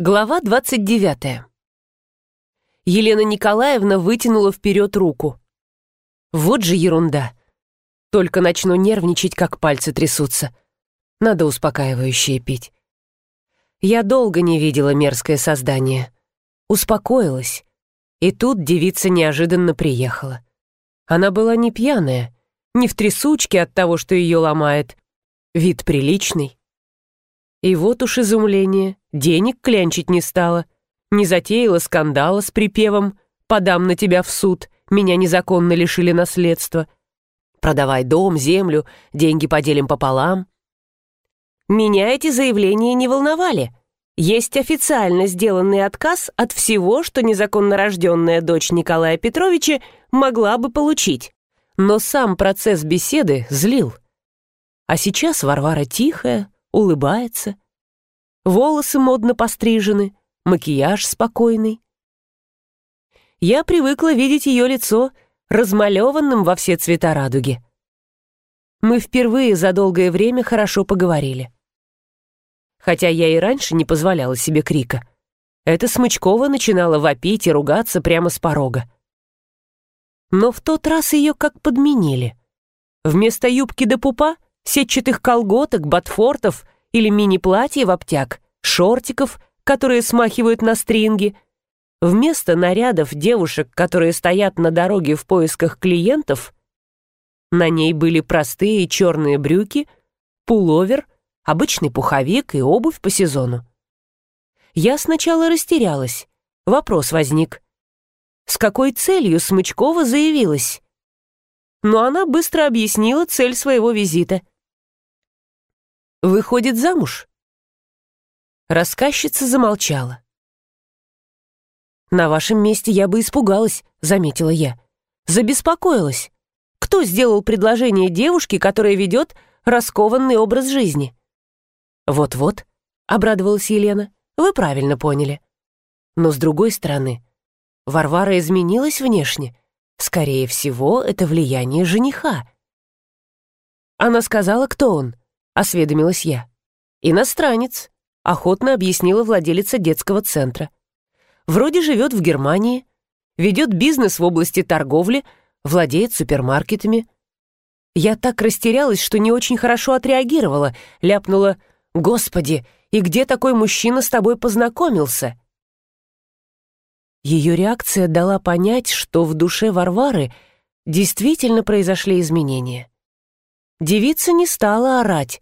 Глава 29. Елена Николаевна вытянула вперед руку. Вот же ерунда. Только начну нервничать, как пальцы трясутся. Надо успокаивающее пить. Я долго не видела мерзкое создание. Успокоилась. И тут девица неожиданно приехала. Она была не пьяная, не в трясучке от того, что ее ломает. Вид приличный. И вот уж изумление, денег клянчить не стала, не затеяла скандала с припевом «подам на тебя в суд, меня незаконно лишили наследства», «продавай дом, землю, деньги поделим пополам». Меня эти заявления не волновали. Есть официально сделанный отказ от всего, что незаконно рожденная дочь Николая Петровича могла бы получить. Но сам процесс беседы злил. А сейчас Варвара тихая, улыбается. Волосы модно пострижены, макияж спокойный. Я привыкла видеть ее лицо размалеванным во все цвета радуги. Мы впервые за долгое время хорошо поговорили. Хотя я и раньше не позволяла себе крика. Эта Смычкова начинала вопить и ругаться прямо с порога. Но в тот раз ее как подменили. Вместо юбки до пупа — сетчатых колготок, ботфортов или мини-платьев обтяг, шортиков, которые смахивают на стринги. Вместо нарядов девушек, которые стоят на дороге в поисках клиентов, на ней были простые черные брюки, пуловер, обычный пуховик и обувь по сезону. Я сначала растерялась. Вопрос возник. С какой целью Смычкова заявилась? Но она быстро объяснила цель своего визита — выходит замуж?» Рассказчица замолчала. «На вашем месте я бы испугалась», — заметила я. «Забеспокоилась. Кто сделал предложение девушке, которая ведет раскованный образ жизни?» «Вот-вот», — обрадовалась Елена, — «вы правильно поняли». Но с другой стороны, Варвара изменилась внешне. Скорее всего, это влияние жениха. Она сказала, кто он осведомилась я. «Иностранец», — охотно объяснила владелица детского центра. «Вроде живет в Германии, ведет бизнес в области торговли, владеет супермаркетами». Я так растерялась, что не очень хорошо отреагировала, ляпнула «Господи, и где такой мужчина с тобой познакомился?» Ее реакция дала понять, что в душе Варвары действительно произошли изменения. Девица не стала орать,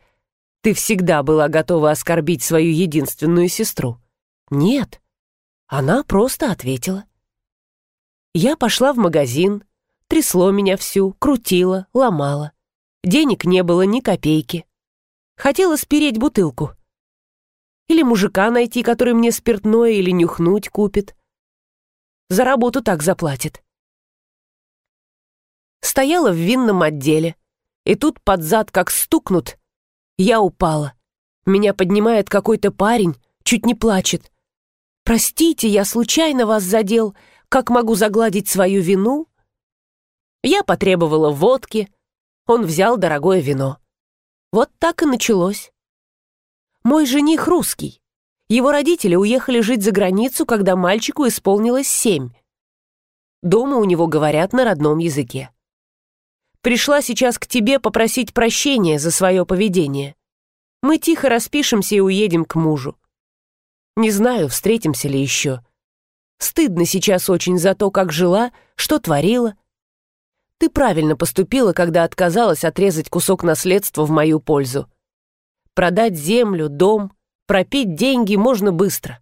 ты всегда была готова оскорбить свою единственную сестру. Нет. Она просто ответила. Я пошла в магазин, трясло меня всю, крутило, ломало. Денег не было ни копейки. Хотела спереть бутылку. Или мужика найти, который мне спиртное или нюхнуть купит. За работу так заплатит. Стояла в винном отделе, и тут под зад как стукнут — я упала. Меня поднимает какой-то парень, чуть не плачет. «Простите, я случайно вас задел. Как могу загладить свою вину?» Я потребовала водки. Он взял дорогое вино. Вот так и началось. Мой жених русский. Его родители уехали жить за границу, когда мальчику исполнилось семь. Дома у него говорят на родном языке. Пришла сейчас к тебе попросить прощения за свое поведение. Мы тихо распишемся и уедем к мужу. Не знаю, встретимся ли еще. Стыдно сейчас очень за то, как жила, что творила. Ты правильно поступила, когда отказалась отрезать кусок наследства в мою пользу. Продать землю, дом, пропить деньги можно быстро.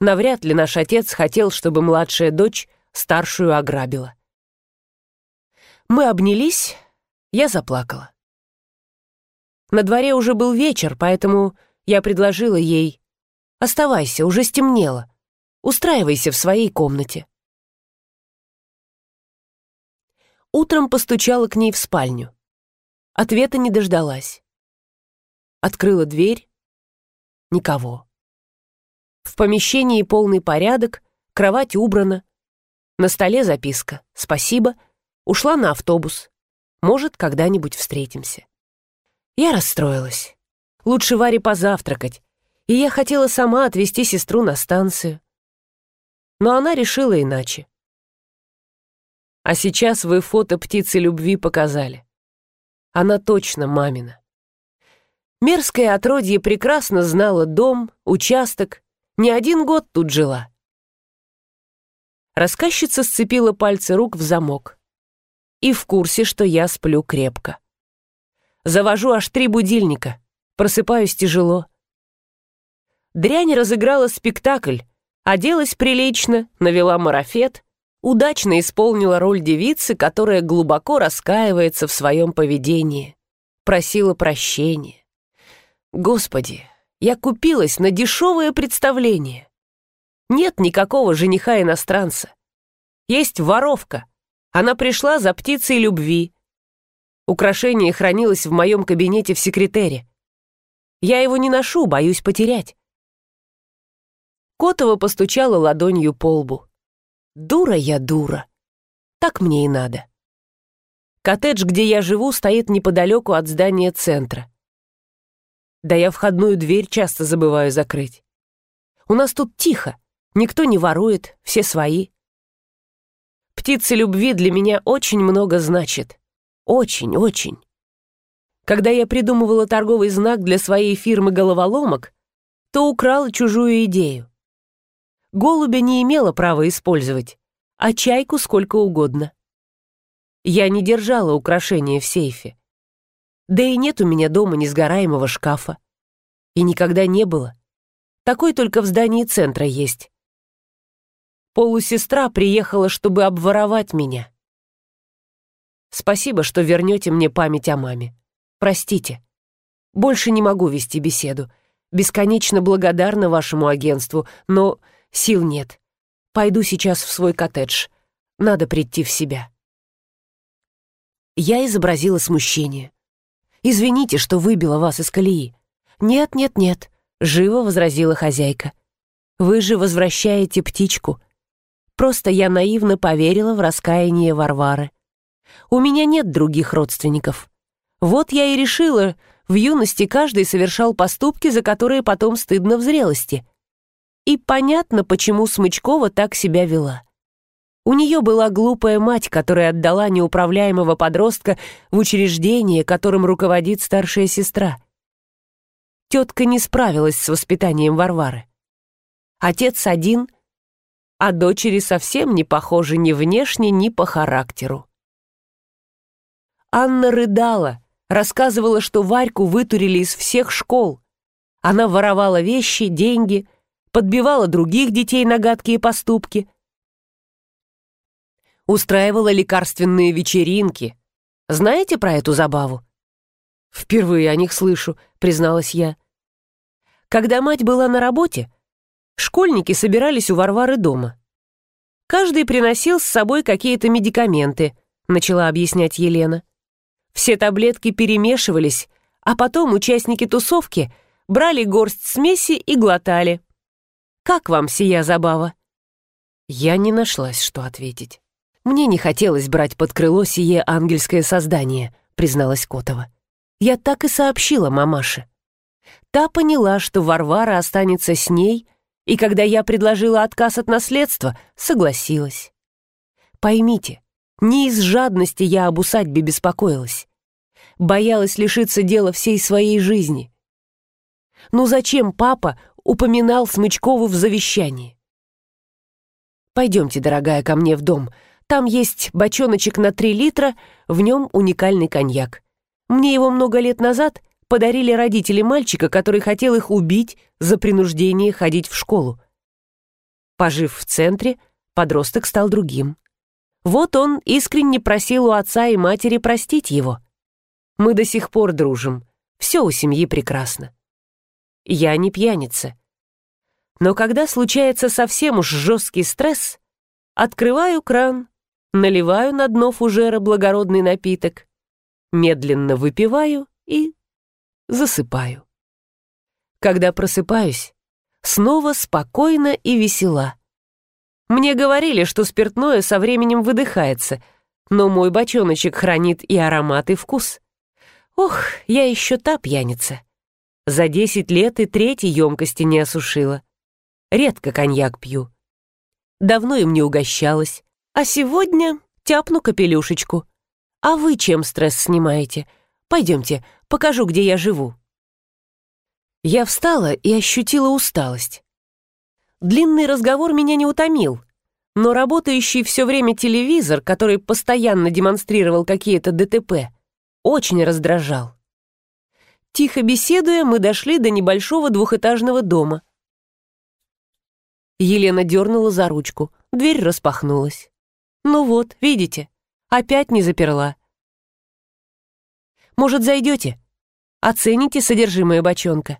Навряд ли наш отец хотел, чтобы младшая дочь старшую ограбила. Мы обнялись, я заплакала. На дворе уже был вечер, поэтому я предложила ей «Оставайся, уже стемнело. Устраивайся в своей комнате». Утром постучала к ней в спальню. Ответа не дождалась. Открыла дверь. Никого. В помещении полный порядок, кровать убрана. На столе записка «Спасибо», Ушла на автобус. Может, когда-нибудь встретимся. Я расстроилась. Лучше Варе позавтракать. и я хотела сама отвезти сестру на станцию. Но она решила иначе. А сейчас вы фото птицы любви показали. Она точно мамина. Мерзкое отродье прекрасно знала дом, участок, не один год тут жила. Рассказчица сцепила пальцы рук в замок. И в курсе, что я сплю крепко. Завожу аж три будильника. Просыпаюсь тяжело. Дрянь разыграла спектакль, оделась прилично, навела марафет, удачно исполнила роль девицы, которая глубоко раскаивается в своем поведении. Просила прощения. Господи, я купилась на дешевое представление. Нет никакого жениха-иностранца. Есть воровка. Она пришла за птицей любви. Украшение хранилось в моем кабинете в секретере. Я его не ношу, боюсь потерять. Котова постучала ладонью по лбу. Дура я дура. Так мне и надо. Коттедж, где я живу, стоит неподалеку от здания центра. Да я входную дверь часто забываю закрыть. У нас тут тихо. Никто не ворует, все свои. Птица любви для меня очень много значит. Очень, очень. Когда я придумывала торговый знак для своей фирмы головоломок, то украла чужую идею. Голубя не имела права использовать, а чайку сколько угодно. Я не держала украшения в сейфе. Да и нет у меня дома несгораемого шкафа. И никогда не было. Такой только в здании центра есть. Полусестра приехала, чтобы обворовать меня. Спасибо, что вернете мне память о маме. Простите. Больше не могу вести беседу. Бесконечно благодарна вашему агентству, но сил нет. Пойду сейчас в свой коттедж. Надо прийти в себя. Я изобразила смущение. «Извините, что выбила вас из колеи». «Нет, нет, нет», — живо возразила хозяйка. «Вы же возвращаете птичку. Просто я наивно поверила в раскаяние Варвары. У меня нет других родственников. Вот я и решила, в юности каждый совершал поступки, за которые потом стыдно в зрелости. И понятно, почему Смычкова так себя вела. У нее была глупая мать, которая отдала неуправляемого подростка в учреждение, которым руководит старшая сестра. Тетка не справилась с воспитанием Варвары. Отец один — а дочери совсем не похожи ни внешне, ни по характеру. Анна рыдала, рассказывала, что Варьку вытурили из всех школ. Она воровала вещи, деньги, подбивала других детей на гадкие поступки, устраивала лекарственные вечеринки. Знаете про эту забаву? Впервые о них слышу, призналась я. Когда мать была на работе, Школьники собирались у Варвары дома. Каждый приносил с собой какие-то медикаменты, начала объяснять Елена. Все таблетки перемешивались, а потом участники тусовки брали горсть смеси и глотали. Как вам сия забава? Я не нашлась, что ответить. Мне не хотелось брать под крыло сие ангельское создание, призналась Котова. Я так и сообщила мамаше. Та поняла, что Варвара останется с ней и когда я предложила отказ от наследства, согласилась. Поймите, не из жадности я об усадьбе беспокоилась. Боялась лишиться дела всей своей жизни. Ну зачем папа упоминал Смычкову в завещании? Пойдемте, дорогая, ко мне в дом. Там есть бочоночек на три литра, в нем уникальный коньяк. Мне его много лет назад подарили родители мальчика, который хотел их убить за принуждение ходить в школу. Пожив в центре, подросток стал другим. Вот он искренне просил у отца и матери простить его. Мы до сих пор дружим. Все у семьи прекрасно. Я не пьяница. Но когда случается совсем уж жесткий стресс, открываю кран, наливаю на дно фужера благородный напиток, медленно выпиваю и засыпаю. Когда просыпаюсь, снова спокойно и весела. Мне говорили, что спиртное со временем выдыхается, но мой бочоночек хранит и аромат, и вкус. Ох, я еще та пьяница. За десять лет и третьей емкости не осушила. Редко коньяк пью. Давно им не угощалась. А сегодня тяпну капелюшечку. А вы чем стресс снимаете? Пойдемте, покажу, где я живу. Я встала и ощутила усталость. Длинный разговор меня не утомил, но работающий все время телевизор, который постоянно демонстрировал какие-то ДТП, очень раздражал. Тихо беседуя, мы дошли до небольшого двухэтажного дома. Елена дернула за ручку, дверь распахнулась. «Ну вот, видите, опять не заперла». «Может, зайдете? Оцените содержимое бочонка?»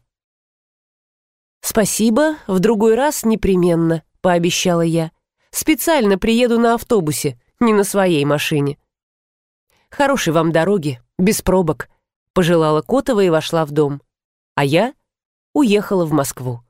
«Спасибо, в другой раз непременно», — пообещала я. «Специально приеду на автобусе, не на своей машине». «Хорошей вам дороги, без пробок», — пожелала Котова и вошла в дом. А я уехала в Москву.